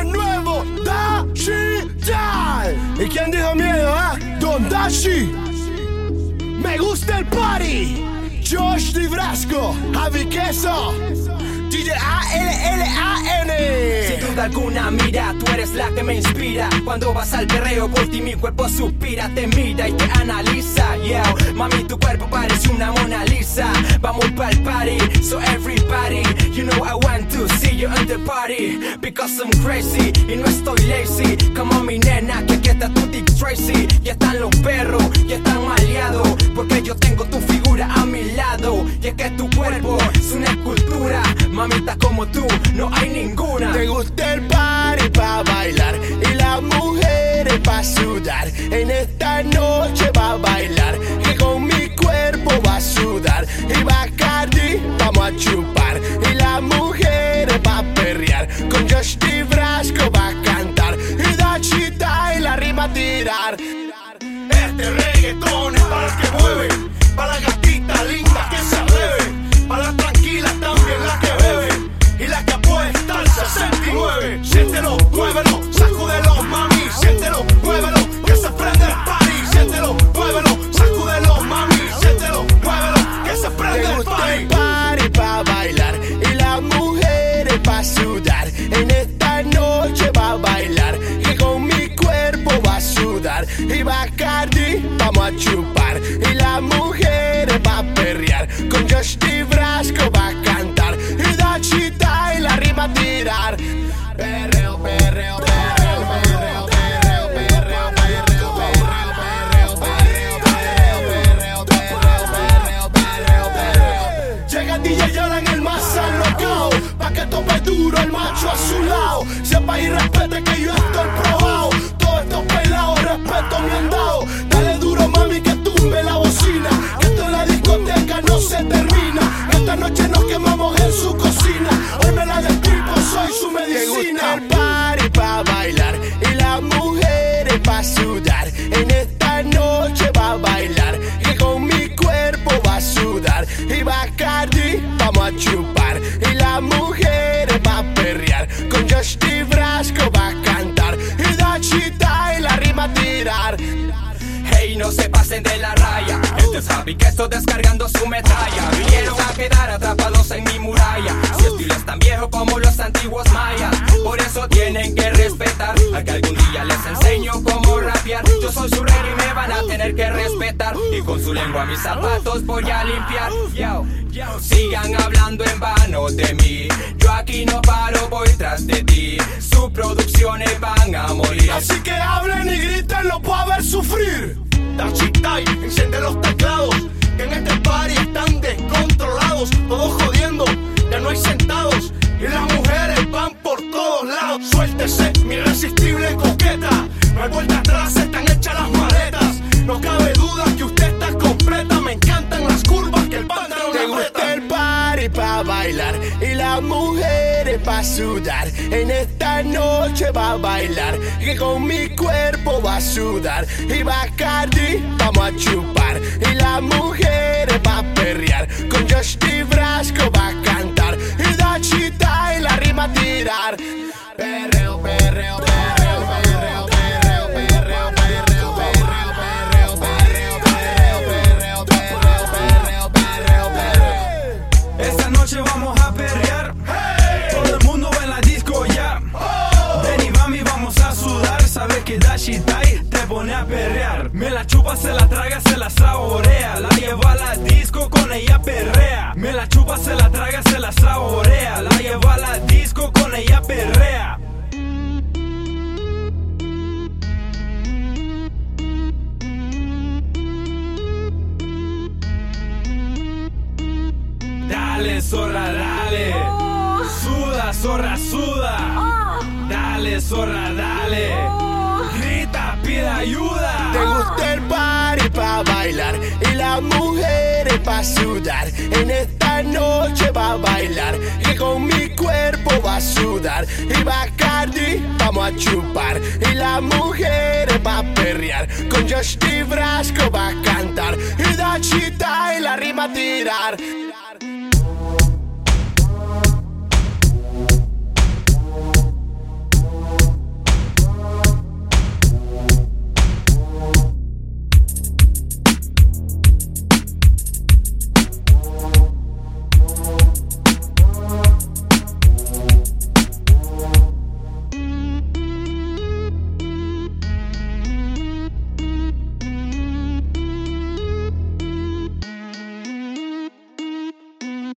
el nuevo Dashi Dai. ¿Y quién dijo miedo, eh? Don Dashi. Me gusta el party. Josh Librasco, Javi Queso. DJ A-L-L-A-N Sin duda alguna mira, tú eres la que me inspira Cuando vas al perreo por ti mi cuerpo suspira Te mira y te analiza I'm crazy y no estoy lazy. Como mi nena, que aquí está tu Dick Tracy. Ya están los perros, ya están maleados. Porque yo tengo tu figura a mi lado. Y es que tu cuerpo es una escultura. Mamita como tú, no hay ninguna. Te gusta el party pa' bailar y las mujeres pa' sudar. En esta noche va a bailar y con mi cuerpo tirar. Este reggaetón es para el que mueve, para la gatita linda que sabe Vamos a chupar y la mujer va a perriar. Con Josh T. Brasco va a cantar y da chita y la rima a tirar. Perreo, perreo, perreo, perreo, perreo, perreo, perreo, perreo, perreo, perreo, perreo, perreo, perreo, perreo. Llega a ti y ya llora en el más alocao. Pa' que tope duro el macho a su lado. Sepa y respete que yo ando el pro. Pa' sudar. En esta noche va a bailar. Y con mi cuerpo va a sudar. Y Bacardi vamos a chupar. Y las mujeres va a perrear. Con T. Brasco va a cantar. Y Dachita y la rima a tirar. Hey, no se pasen de la raya. Este es Javi que estoy descargando su metralla. Vinieron a quedar atrapados en mi muralla. Su estilo es tan viejo como los antiguos mayas. Por eso tienen que respetar. A que algún día les enseño cómo rapear. Yo soy su rey y me van a tener que respetar. Y con su lengua mis zapatos voy a limpiar. Yo, sigan hablando en vano de mí. Yo aquí no paro, voy tras de ti. Sus producciones van a morir. Así que hablen y griten, lo puedo ver sufrir Dachitai, enciende los teclados, que en este party están descontrolados, sudar. En esta noche va a bailar y con mi cuerpo va a sudar. Y Bacardi vamos a chupar y las mujeres va a perrear. Con Josh. Brasco va a sudar. Sabes que Dashi Tai te pone a perrear. Me la chupa, se la traga, se la saborea. La lleva a la disco, con ella perrea. Me la chupa, se la traga, se la saborea. La lleva a la disco, con ella perrea. Dale, zorra, dale. Suda, zorra, suda. Dale, zorra, dale. Te gusta el party pa' bailar y las mujeres pa' sudar. En esta noche va a bailar y con mi cuerpo va a sudar. Y Bacardi vamos a chupar y las mujeres va a perrear. Con T. Brasco va a cantar y Dachita y la rima a tirar.